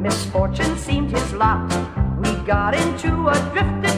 misfortune seemed his lot. We got into a drifted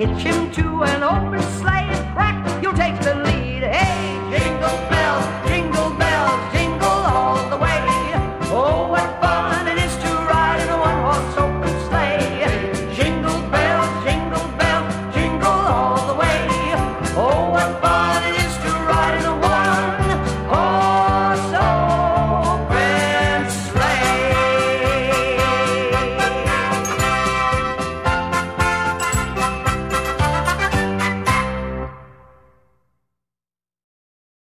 hitch him to an open